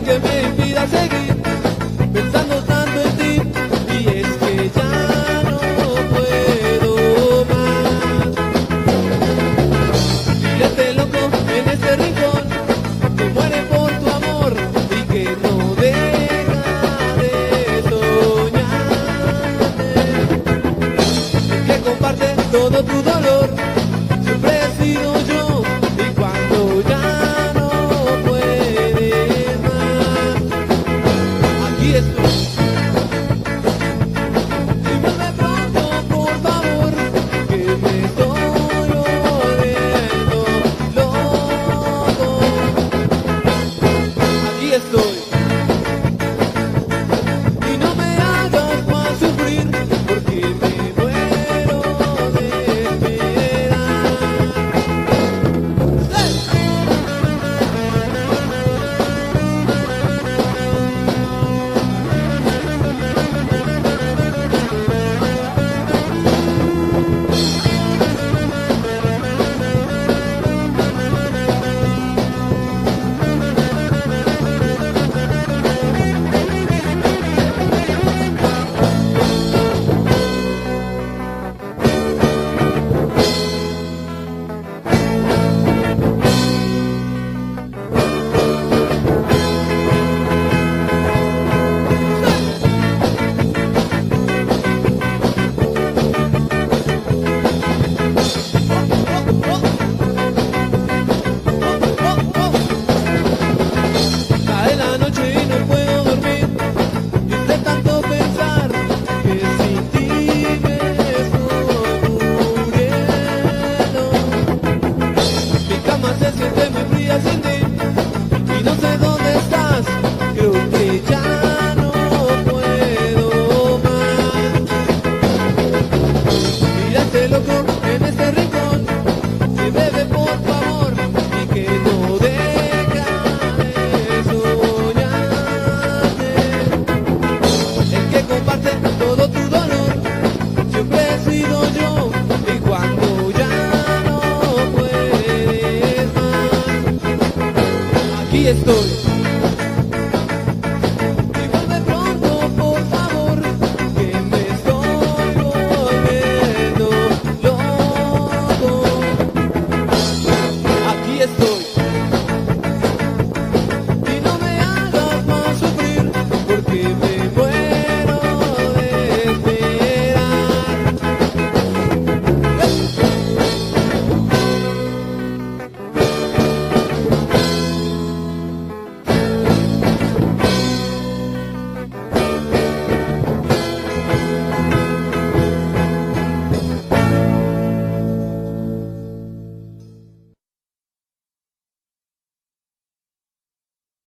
que me impida seguir pensando tanto en ti y es que ya no puedo más. Y este loco en este rincón que muere por tu amor y que no deja de soñarte, que comparte todo tu dolor. estoy.